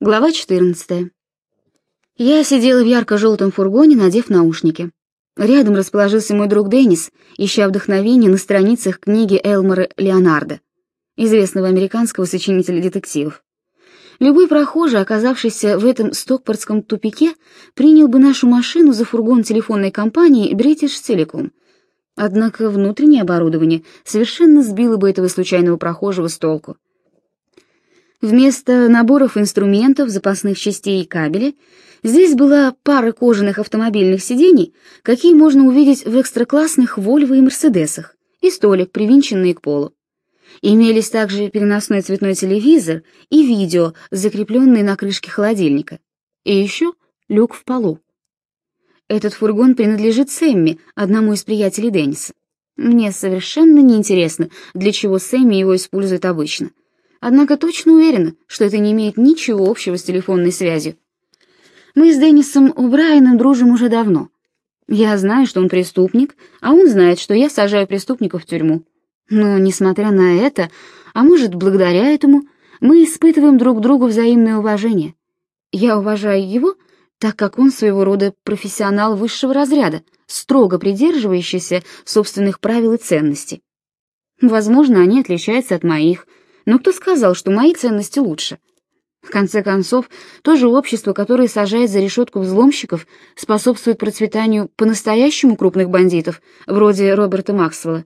Глава 14. Я сидела в ярко-желтом фургоне, надев наушники. Рядом расположился мой друг Деннис, ища вдохновение на страницах книги Элмора Леонардо, известного американского сочинителя детективов. Любой прохожий, оказавшийся в этом стокпортском тупике, принял бы нашу машину за фургон телефонной компании British Telecom. Однако внутреннее оборудование совершенно сбило бы этого случайного прохожего с толку. Вместо наборов инструментов, запасных частей и кабеля здесь была пара кожаных автомобильных сидений, какие можно увидеть в экстраклассных Volvo и Мерседесах, и столик, привинченный к полу. Имелись также переносной цветной телевизор и видео, закрепленные на крышке холодильника. И еще люк в полу. Этот фургон принадлежит Сэмми, одному из приятелей Денниса. Мне совершенно неинтересно, для чего Сэмми его использует обычно — однако точно уверена, что это не имеет ничего общего с телефонной связью. Мы с Деннисом О'Брайеном дружим уже давно. Я знаю, что он преступник, а он знает, что я сажаю преступников в тюрьму. Но, несмотря на это, а может, благодаря этому, мы испытываем друг другу взаимное уважение. Я уважаю его, так как он своего рода профессионал высшего разряда, строго придерживающийся собственных правил и ценностей. Возможно, они отличаются от моих — но кто сказал, что мои ценности лучше? В конце концов, то же общество, которое сажает за решетку взломщиков, способствует процветанию по-настоящему крупных бандитов, вроде Роберта Максвелла.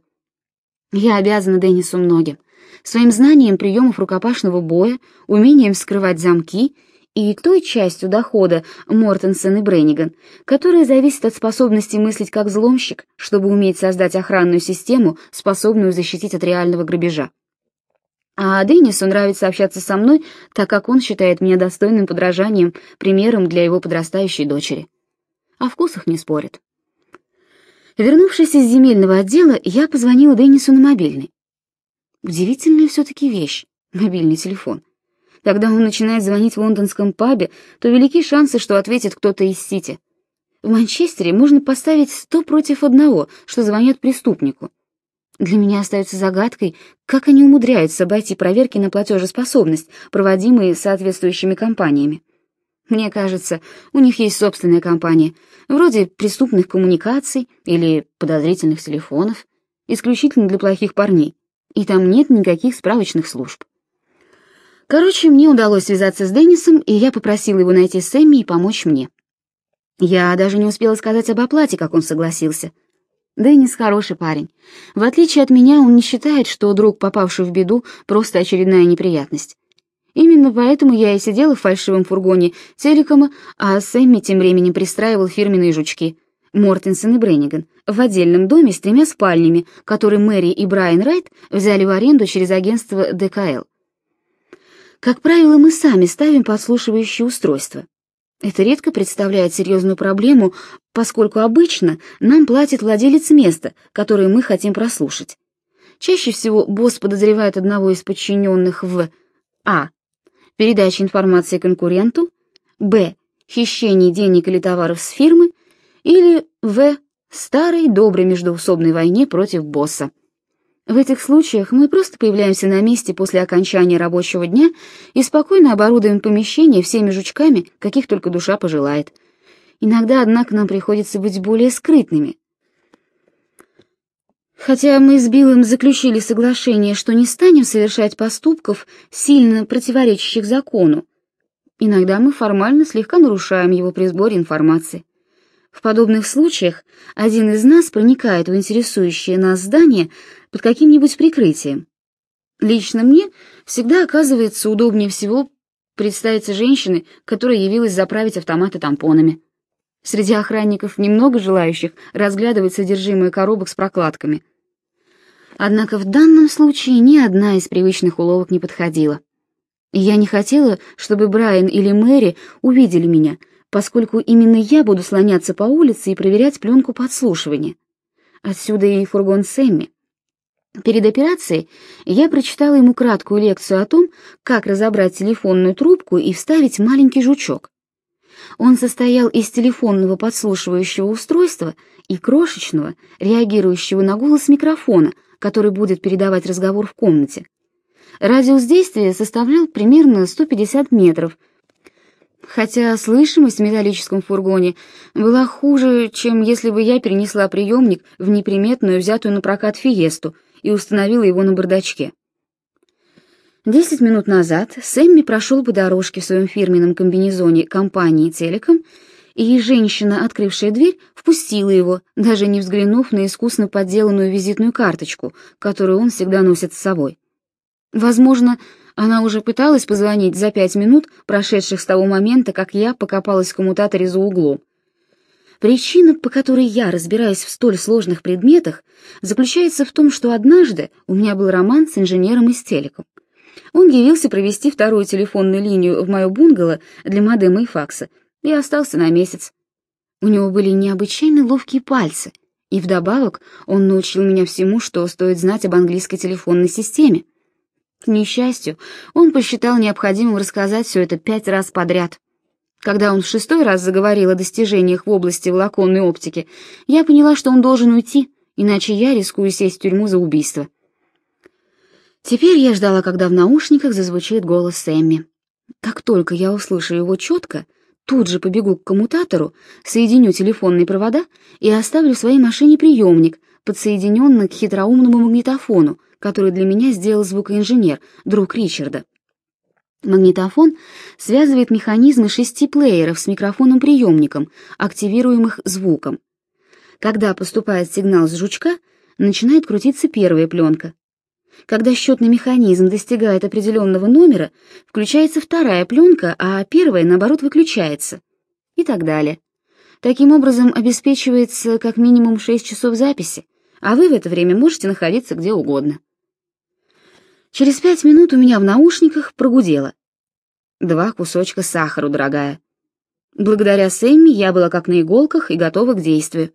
Я обязана Деннису многим. Своим знанием приемов рукопашного боя, умением вскрывать замки и той частью дохода Мортенсен и Бренниган, которая зависит от способности мыслить как взломщик, чтобы уметь создать охранную систему, способную защитить от реального грабежа. А Деннису нравится общаться со мной, так как он считает меня достойным подражанием, примером для его подрастающей дочери. О вкусах не спорит. Вернувшись из земельного отдела, я позвонила Деннису на мобильный. Удивительная все-таки вещь — мобильный телефон. Когда он начинает звонить в лондонском пабе, то велики шансы, что ответит кто-то из Сити. В Манчестере можно поставить сто против одного, что звонят преступнику — для меня остается загадкой, как они умудряются обойти проверки на платежеспособность, проводимые соответствующими компаниями. Мне кажется, у них есть собственная компания, вроде преступных коммуникаций или подозрительных телефонов, исключительно для плохих парней, и там нет никаких справочных служб. Короче, мне удалось связаться с Деннисом, и я попросила его найти Сэмми и помочь мне. Я даже не успела сказать об оплате, как он согласился — Деннис хороший парень. В отличие от меня, он не считает, что друг, попавший в беду, просто очередная неприятность. Именно поэтому я и сидела в фальшивом фургоне телекома, а Сэмми тем временем пристраивал фирменные жучки. Мортенсен и Бренниган в отдельном доме с тремя спальнями, который Мэри и Брайан Райт взяли в аренду через агентство ДКЛ. Как правило, мы сами ставим подслушивающее устройство. Это редко представляет серьезную проблему, поскольку обычно нам платит владелец места, которое мы хотим прослушать. Чаще всего босс подозревает одного из подчиненных в а. передаче информации конкуренту, б. хищении денег или товаров с фирмы, или в. старой доброй междоусобной войне против босса. В этих случаях мы просто появляемся на месте после окончания рабочего дня и спокойно оборудуем помещение всеми жучками, каких только душа пожелает. Иногда, однако, нам приходится быть более скрытными. Хотя мы с Биллом заключили соглашение, что не станем совершать поступков, сильно противоречащих закону, иногда мы формально слегка нарушаем его при сборе информации. В подобных случаях один из нас проникает в интересующее нас здание под каким-нибудь прикрытием. Лично мне всегда оказывается удобнее всего представиться женщиной, которая явилась заправить автоматы тампонами. Среди охранников немного желающих разглядывать содержимое коробок с прокладками. Однако в данном случае ни одна из привычных уловок не подходила. Я не хотела, чтобы Брайан или Мэри увидели меня — поскольку именно я буду слоняться по улице и проверять пленку подслушивания. Отсюда и фургон Сэмми. Перед операцией я прочитала ему краткую лекцию о том, как разобрать телефонную трубку и вставить маленький жучок. Он состоял из телефонного подслушивающего устройства и крошечного, реагирующего на голос микрофона, который будет передавать разговор в комнате. Радиус действия составлял примерно 150 метров — хотя слышимость в металлическом фургоне была хуже, чем если бы я перенесла приемник в неприметную, взятую на прокат фиесту и установила его на бардачке. Десять минут назад Сэмми прошел по дорожке в своем фирменном комбинезоне компании «Телеком», и женщина, открывшая дверь, впустила его, даже не взглянув на искусно подделанную визитную карточку, которую он всегда носит с собой. Возможно, она уже пыталась позвонить за пять минут, прошедших с того момента, как я покопалась в коммутаторе за углом. Причина, по которой я разбираюсь в столь сложных предметах, заключается в том, что однажды у меня был роман с инженером из телеком. Он явился провести вторую телефонную линию в мою бунгало для модема и факса и остался на месяц. У него были необычайно ловкие пальцы, и вдобавок он научил меня всему, что стоит знать об английской телефонной системе. К несчастью, он посчитал необходимым рассказать все это пять раз подряд. Когда он в шестой раз заговорил о достижениях в области волоконной оптики, я поняла, что он должен уйти, иначе я рискую сесть в тюрьму за убийство. Теперь я ждала, когда в наушниках зазвучит голос Сэмми. Как только я услышу его четко, тут же побегу к коммутатору, соединю телефонные провода и оставлю в своей машине приемник, подсоединенный к хитроумному магнитофону, который для меня сделал звукоинженер, друг Ричарда. Магнитофон связывает механизмы шести плееров с микрофоном-приемником, активируемых звуком. Когда поступает сигнал с жучка, начинает крутиться первая пленка. Когда счетный механизм достигает определенного номера, включается вторая пленка, а первая, наоборот, выключается. И так далее. Таким образом, обеспечивается как минимум 6 часов записи, а вы в это время можете находиться где угодно. Через пять минут у меня в наушниках прогудело. Два кусочка сахара, дорогая. Благодаря Сэмми я была как на иголках и готова к действию.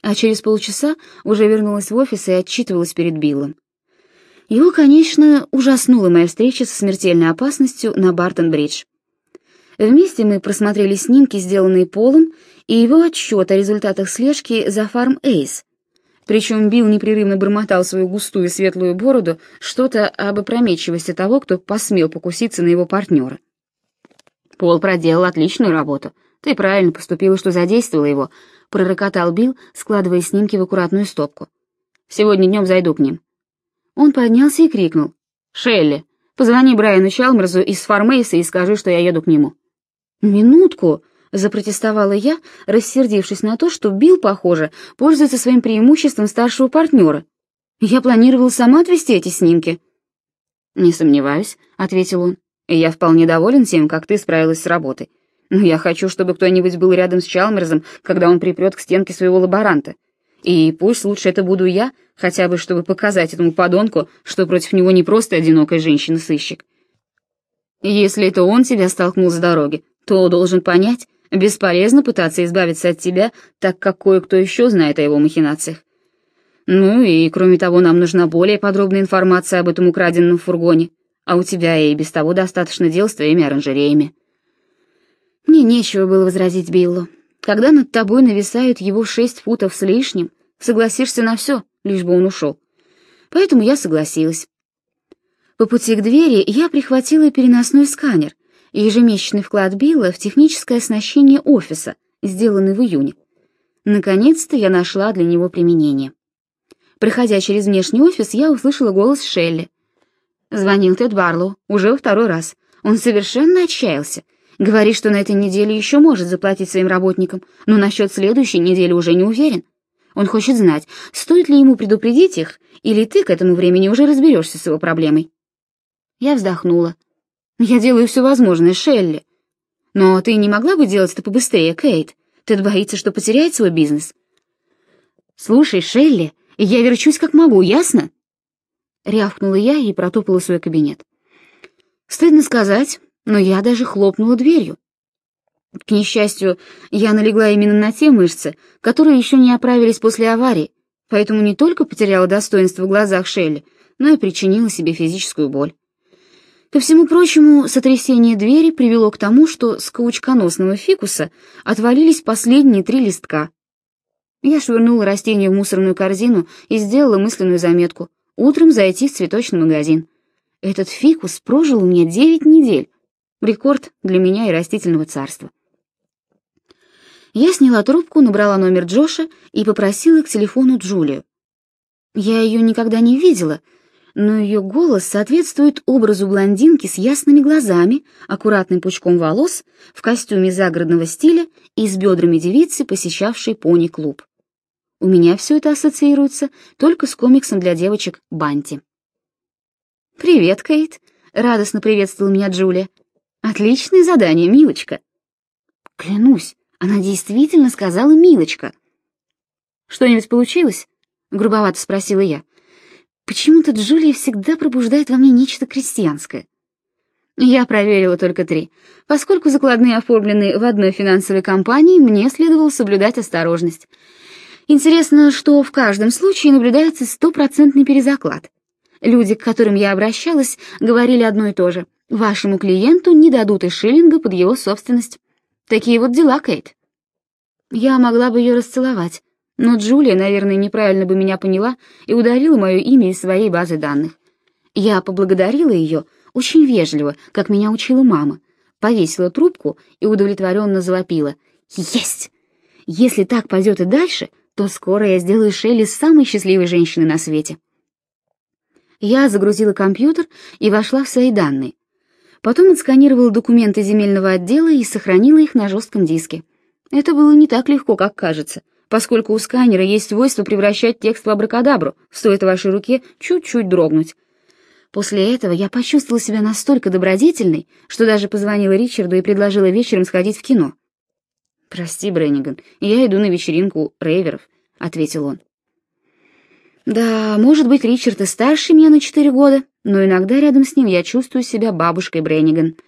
А через полчаса уже вернулась в офис и отчитывалась перед Биллом. Его, конечно, ужаснула моя встреча со смертельной опасностью на Бартон-Бридж. Вместе мы просмотрели снимки, сделанные Полом, и его отчет о результатах слежки за фарм Эйс, причем Билл непрерывно бормотал свою густую светлую бороду что-то об опрометчивости того, кто посмел покуситься на его партнера. «Пол проделал отличную работу. Ты правильно поступила, что задействовала его», — пророкотал Билл, складывая снимки в аккуратную стопку. «Сегодня днем зайду к ним». Он поднялся и крикнул. «Шелли, позвони Брайану Чалмерзу из Фармейса и скажи, что я еду к нему». «Минутку», Запротестовала я, рассердившись на то, что Билл, похоже, пользуется своим преимуществом старшего партнера. Я планировал сама отвести эти снимки. «Не сомневаюсь», — ответил он. «Я вполне доволен тем, как ты справилась с работой. Но я хочу, чтобы кто-нибудь был рядом с Чалмерзом, когда он припрет к стенке своего лаборанта. И пусть лучше это буду я, хотя бы чтобы показать этому подонку, что против него не просто одинокая женщина-сыщик. Если это он тебя столкнул с дороги, то должен понять, Бесполезно пытаться избавиться от тебя, так как кое-кто еще знает о его махинациях. Ну и, кроме того, нам нужна более подробная информация об этом украденном фургоне, а у тебя и без того достаточно дел с твоими оранжереями. Мне нечего было возразить Биллу. Когда над тобой нависают его шесть футов с лишним, согласишься на все, лишь бы он ушел. Поэтому я согласилась. По пути к двери я прихватила переносной сканер — ежемесячный вклад Билла в техническое оснащение офиса, сделанный в июне. Наконец-то я нашла для него применение. Проходя через внешний офис, я услышала голос Шелли. Звонил Тед Барлоу, уже второй раз. Он совершенно отчаялся. Говорит, что на этой неделе еще может заплатить своим работникам, но насчет следующей недели уже не уверен. Он хочет знать, стоит ли ему предупредить их, или ты к этому времени уже разберешься с его проблемой. Я вздохнула. Я делаю все возможное, Шелли. Но ты не могла бы делать это побыстрее, Кейт? Тед боится, что потеряет свой бизнес. Слушай, Шелли, я верчусь как могу, ясно? Рявкнула я и протопала свой кабинет. Стыдно сказать, но я даже хлопнула дверью. К несчастью, я налегла именно на те мышцы, которые еще не оправились после аварии, поэтому не только потеряла достоинство в глазах Шелли, но и причинила себе физическую боль. Ко всему прочему, сотрясение двери привело к тому, что с каучконосного фикуса отвалились последние три листка. Я швырнула растение в мусорную корзину и сделала мысленную заметку — утром зайти в цветочный магазин. Этот фикус прожил у меня девять недель. Рекорд для меня и растительного царства. Я сняла трубку, набрала номер Джоша и попросила к телефону Джулию. Я ее никогда не видела, но ее голос соответствует образу блондинки с ясными глазами, аккуратным пучком волос, в костюме загородного стиля и с бедрами девицы, посещавшей пони-клуб. У меня все это ассоциируется только с комиксом для девочек Банти. «Привет, Кейт!» — радостно приветствовала меня Джулия. «Отличное задание, милочка!» Клянусь, она действительно сказала «милочка». «Что-нибудь получилось?» — грубовато спросила я. «Почему-то Джулия всегда пробуждает во мне нечто крестьянское». Я проверила только три. Поскольку закладные оформлены в одной финансовой компании, мне следовало соблюдать осторожность. Интересно, что в каждом случае наблюдается стопроцентный перезаклад. Люди, к которым я обращалась, говорили одно и то же. Вашему клиенту не дадут и шиллинга под его собственность. Такие вот дела, Кейт. Я могла бы ее расцеловать, но Джулия, наверное, неправильно бы меня поняла и удалила мое имя из своей базы данных. Я поблагодарила ее очень вежливо, как меня учила мама, повесила трубку и удовлетворенно завопила. «Есть! Если так пойдет и дальше, то скоро я сделаю Шелли самой счастливой женщиной на свете». Я загрузила компьютер и вошла в свои данные. Потом отсканировала документы земельного отдела и сохранила их на жестком диске. Это было не так легко, как кажется — поскольку у сканера есть свойство превращать текст в абракадабру, стоит вашей руке чуть-чуть дрогнуть. После этого я почувствовала себя настолько добродетельной, что даже позвонила Ричарду и предложила вечером сходить в кино. «Прости, Бренниган, я иду на вечеринку рейверов», — ответил он. Да, может быть, Ричард и старше меня на четыре года, но иногда рядом с ним я чувствую себя бабушкой Бренниган —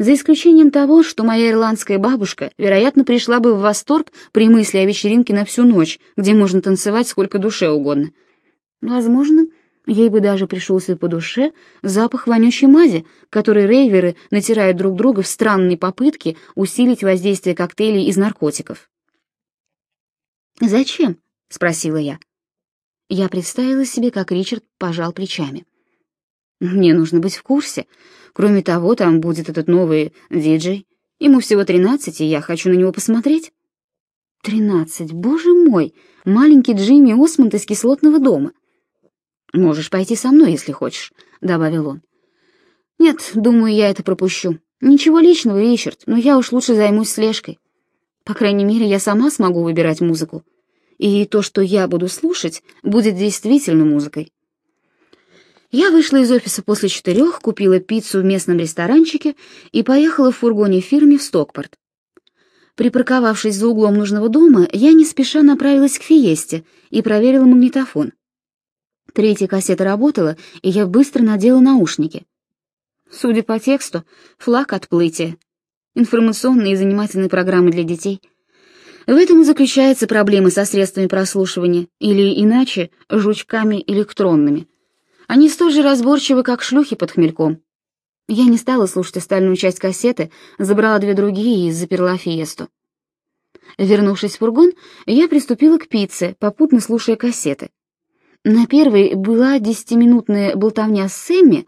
за исключением того, что моя ирландская бабушка, вероятно, пришла бы в восторг при мысли о вечеринке на всю ночь, где можно танцевать сколько душе угодно. Возможно, ей бы даже пришелся по душе запах вонючей мази, который рейверы натирают друг друга в странной попытке усилить воздействие коктейлей из наркотиков. «Зачем?» — спросила я. Я представила себе, как Ричард пожал плечами. «Мне нужно быть в курсе», Кроме того, там будет этот новый диджей. Ему всего тринадцать, и я хочу на него посмотреть. Тринадцать, боже мой, маленький Джимми Осмонд из кислотного дома. Можешь пойти со мной, если хочешь, добавил он. Нет, думаю, я это пропущу. Ничего личного, Ричард, но я уж лучше займусь слежкой. По крайней мере, я сама смогу выбирать музыку. И то, что я буду слушать, будет действительно музыкой. Я вышла из офиса после четырех, купила пиццу в местном ресторанчике и поехала в фургоне фирме в Стокпорт. Припарковавшись за углом нужного дома, я не спеша направилась к Фиесте и проверила магнитофон. Третья кассета работала, и я быстро надела наушники. Судя по тексту, флаг отплытия. Информационные и занимательные программы для детей. В этом и заключается проблема со средствами прослушивания, или иначе, жучками электронными. Они столь же разборчивы, как шлюхи под хмельком. Я не стала слушать остальную часть кассеты, забрала две другие и заперла фиесту. Вернувшись в фургон, я приступила к пицце, попутно слушая кассеты. На первой была десятиминутная болтовня с Сэмми,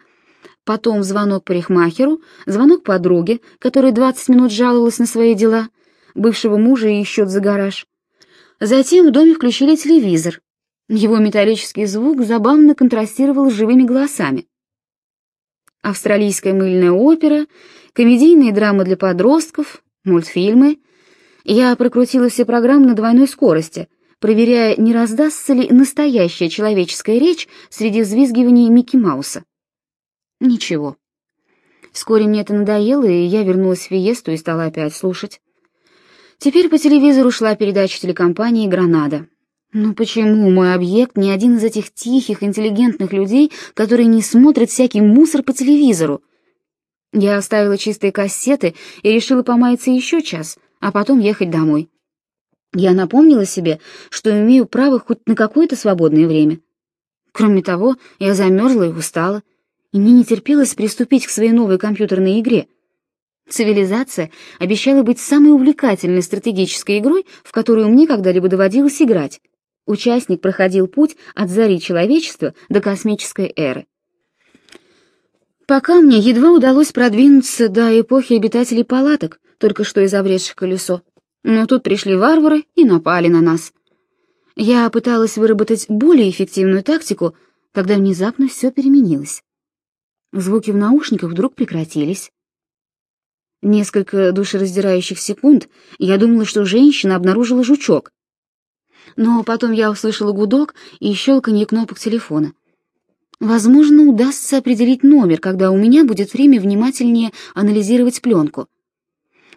потом звонок парикмахеру, звонок подруге, которая двадцать минут жаловалась на свои дела, бывшего мужа и счет за гараж. Затем в доме включили телевизор, его металлический звук забавно контрастировал с живыми голосами. Австралийская мыльная опера, комедийные драмы для подростков, мультфильмы. Я прокрутила все программы на двойной скорости, проверяя, не раздастся ли настоящая человеческая речь среди взвизгиваний Микки Мауса. Ничего. Вскоре мне это надоело, и я вернулась в Фиесту и стала опять слушать. Теперь по телевизору шла передача телекомпании «Гранада». Но почему мой объект не один из этих тихих, интеллигентных людей, которые не смотрят всякий мусор по телевизору? Я оставила чистые кассеты и решила помаяться еще час, а потом ехать домой. Я напомнила себе, что имею право хоть на какое-то свободное время. Кроме того, я замерзла и устала, и мне не терпелось приступить к своей новой компьютерной игре. Цивилизация обещала быть самой увлекательной стратегической игрой, в которую мне когда-либо доводилось играть. Участник проходил путь от зари человечества до космической эры. Пока мне едва удалось продвинуться до эпохи обитателей палаток, только что изобретших колесо. Но тут пришли варвары и напали на нас. Я пыталась выработать более эффективную тактику, когда внезапно все переменилось. Звуки в наушниках вдруг прекратились. Несколько душераздирающих секунд я думала, что женщина обнаружила жучок. Но потом я услышала гудок и щелканье кнопок телефона. Возможно, удастся определить номер, когда у меня будет время внимательнее анализировать пленку.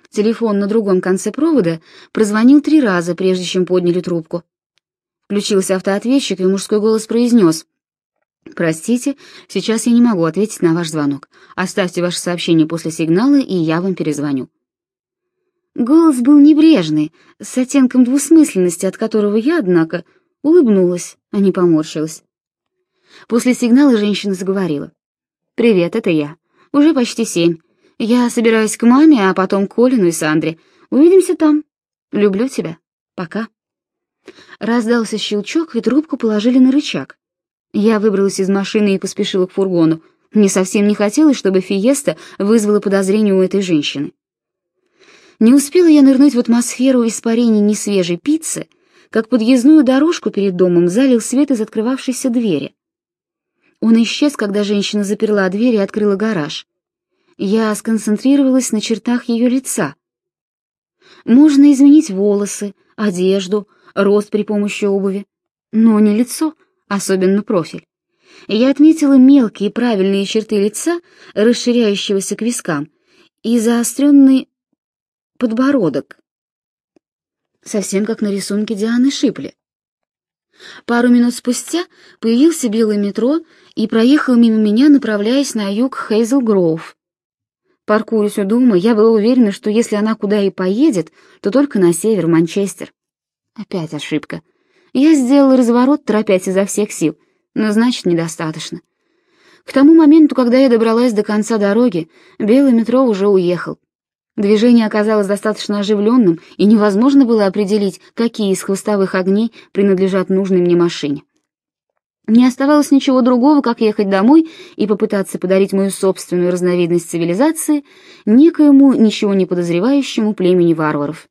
Телефон на другом конце провода прозвонил три раза, прежде чем подняли трубку. Включился автоответчик, и мужской голос произнес. «Простите, сейчас я не могу ответить на ваш звонок. Оставьте ваше сообщение после сигнала, и я вам перезвоню». Голос был небрежный, с оттенком двусмысленности, от которого я, однако, улыбнулась, а не поморщилась. После сигнала женщина заговорила. «Привет, это я. Уже почти семь. Я собираюсь к маме, а потом к Колину и Сандре. Увидимся там. Люблю тебя. Пока». Раздался щелчок, и трубку положили на рычаг. Я выбралась из машины и поспешила к фургону. Мне совсем не хотелось, чтобы Фиеста вызвала подозрение у этой женщины. Не успела я нырнуть в атмосферу испарений несвежей пиццы, как подъездную дорожку перед домом залил свет из открывавшейся двери. Он исчез, когда женщина заперла дверь и открыла гараж. Я сконцентрировалась на чертах ее лица. Можно изменить волосы, одежду, рост при помощи обуви, но не лицо, особенно профиль. Я отметила мелкие правильные черты лица, расширяющегося к вискам, и заостренный подбородок, совсем как на рисунке Дианы Шипли. Пару минут спустя появился белое метро и проехал мимо меня, направляясь на юг Хейзел-Гроув. Паркуясь у дома, я была уверена, что если она куда и поедет, то только на север, Манчестер. Опять ошибка. Я сделала разворот, торопясь изо всех сил, но значит, недостаточно. К тому моменту, когда я добралась до конца дороги, белый метро уже уехал. Движение оказалось достаточно оживленным, и невозможно было определить, какие из хвостовых огней принадлежат нужной мне машине. Не оставалось ничего другого, как ехать домой и попытаться подарить мою собственную разновидность цивилизации некоему ничего не подозревающему племени варваров.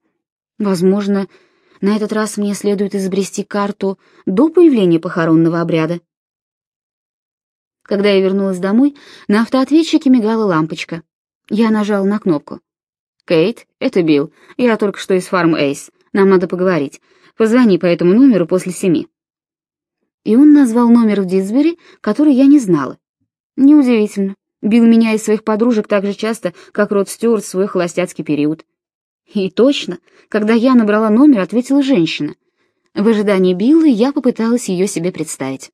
Возможно, на этот раз мне следует изобрести карту до появления похоронного обряда. Когда я вернулась домой, на автоответчике мигала лампочка. Я нажала на кнопку. «Кейт, это Билл. Я только что из фарм Эйс. Нам надо поговорить. Позвони по этому номеру после семи». И он назвал номер в Дисбери, который я не знала. Неудивительно. Билл меня из своих подружек так же часто, как Род Стюарт в свой холостяцкий период. И точно, когда я набрала номер, ответила женщина. В ожидании Билла я попыталась ее себе представить.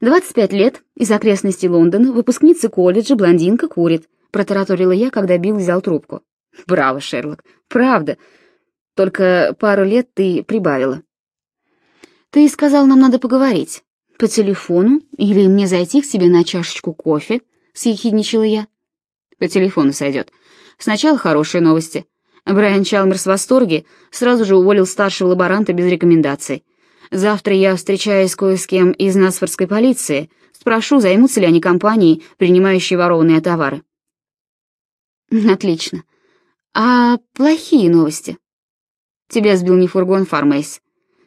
25 лет, из окрестностей Лондона, выпускница колледжа, блондинка, курит, протараторила я, когда Билл взял трубку. Браво, Шерлок, правда. Только пару лет ты прибавила. Ты сказал, нам надо поговорить. По телефону или мне зайти к тебе на чашечку кофе? Съехидничала я. По телефону сойдет. Сначала хорошие новости. Брайан Чалмерс в восторге, сразу же уволил старшего лаборанта без рекомендаций. Завтра я встречаюсь кое с кем из Насфордской полиции, спрошу, займутся ли они компанией, принимающей ворованные товары. Отлично. А плохие новости? Тебя сбил не фургон Фармейс.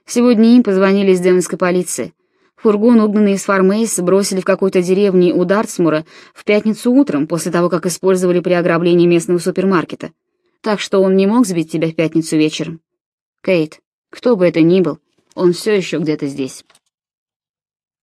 Сегодня им позвонили из Демонской полиции. Фургон, угнанный из Фармейс, бросили в какой-то деревне у Дартсмура в пятницу утром, после того, как использовали при ограблении местного супермаркета. Так что он не мог сбить тебя в пятницу вечером. Кейт, кто бы это ни был, он все еще где-то здесь.